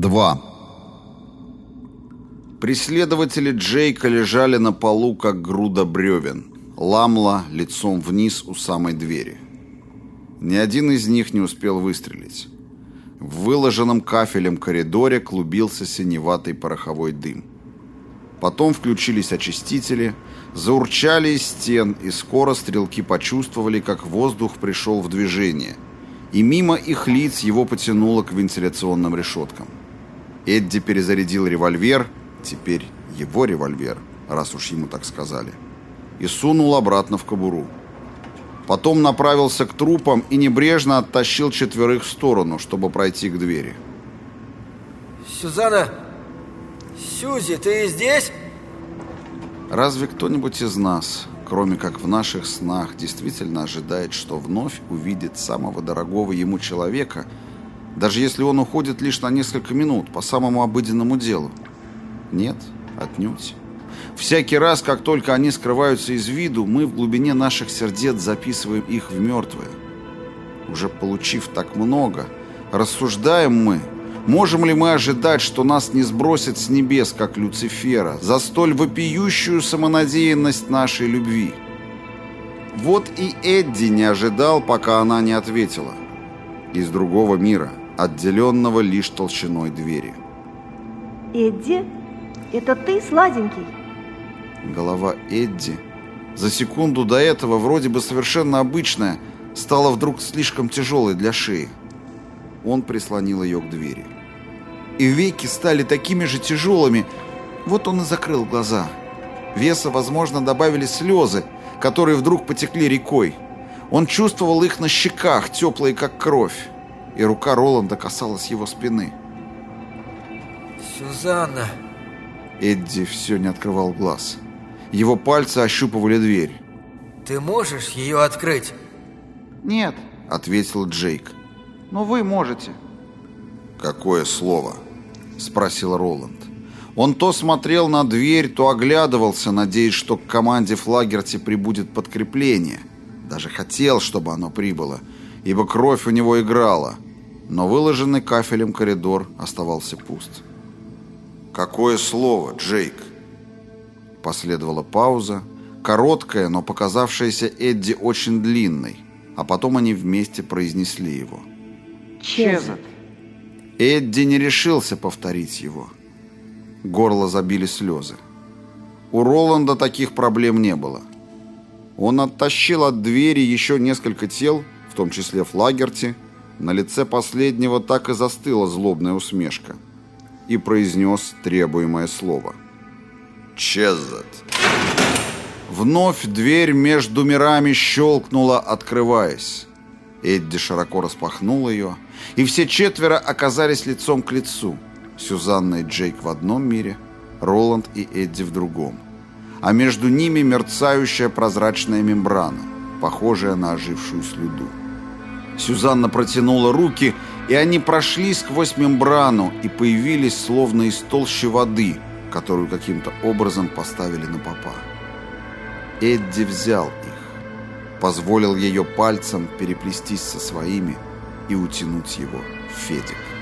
2. Преследователи Джейка лежали на полу, как груда бревен. Ламла лицом вниз у самой двери. Ни один из них не успел выстрелить. В выложенном кафелем коридоре клубился синеватый пороховой дым. Потом включились очистители, заурчали из стен, и скоро стрелки почувствовали, как воздух пришел в движение, и мимо их лиц его потянуло к вентиляционным решеткам. Эдди перезарядил револьвер, теперь его револьвер, раз уж ему так сказали, и сунул обратно в кобуру. Потом направился к трупам и небрежно оттащил четверых в сторону, чтобы пройти к двери. «Сюзанна! Сюзи, ты здесь?» Разве кто-нибудь из нас, кроме как в наших снах, действительно ожидает, что вновь увидит самого дорогого ему человека – даже если он уходит лишь на несколько минут по самому обыденному делу? Нет, отнюдь. Всякий раз, как только они скрываются из виду, мы в глубине наших сердец записываем их в мертвые. Уже получив так много, рассуждаем мы, можем ли мы ожидать, что нас не сбросят с небес, как Люцифера, за столь вопиющую самонадеянность нашей любви? Вот и Эдди не ожидал, пока она не ответила. Из другого мира – отделенного лишь толщиной двери. Эдди, это ты, сладенький? Голова Эдди, за секунду до этого вроде бы совершенно обычная, стала вдруг слишком тяжелой для шеи. Он прислонил ее к двери. И веки стали такими же тяжелыми. Вот он и закрыл глаза. Веса, возможно, добавили слезы, которые вдруг потекли рекой. Он чувствовал их на щеках, теплые как кровь и рука Роланда касалась его спины. «Сюзанна!» Эдди все не открывал глаз. Его пальцы ощупывали дверь. «Ты можешь ее открыть?» «Нет», — ответил Джейк. «Но вы можете». «Какое слово?» — спросил Роланд. Он то смотрел на дверь, то оглядывался, надеясь, что к команде Флагерти прибудет подкрепление. Даже хотел, чтобы оно прибыло, ибо кровь у него играла но выложенный кафелем коридор оставался пуст. «Какое слово, Джейк?» Последовала пауза, короткая, но показавшаяся Эдди очень длинной, а потом они вместе произнесли его. Чезет. Эдди не решился повторить его. Горло забили слезы. У Роланда таких проблем не было. Он оттащил от двери еще несколько тел, в том числе Флагерти, на лице последнего так и застыла злобная усмешка. И произнес требуемое слово. «Чезет!» Вновь дверь между мирами щелкнула, открываясь. Эдди широко распахнул ее, и все четверо оказались лицом к лицу. Сюзанна и Джейк в одном мире, Роланд и Эдди в другом. А между ними мерцающая прозрачная мембрана, похожая на ожившую слюду. Сюзанна протянула руки, и они прошли сквозь мембрану и появились словно из толщи воды, которую каким-то образом поставили на попа. Эдди взял их, позволил ее пальцем переплестись со своими и утянуть его в Федик.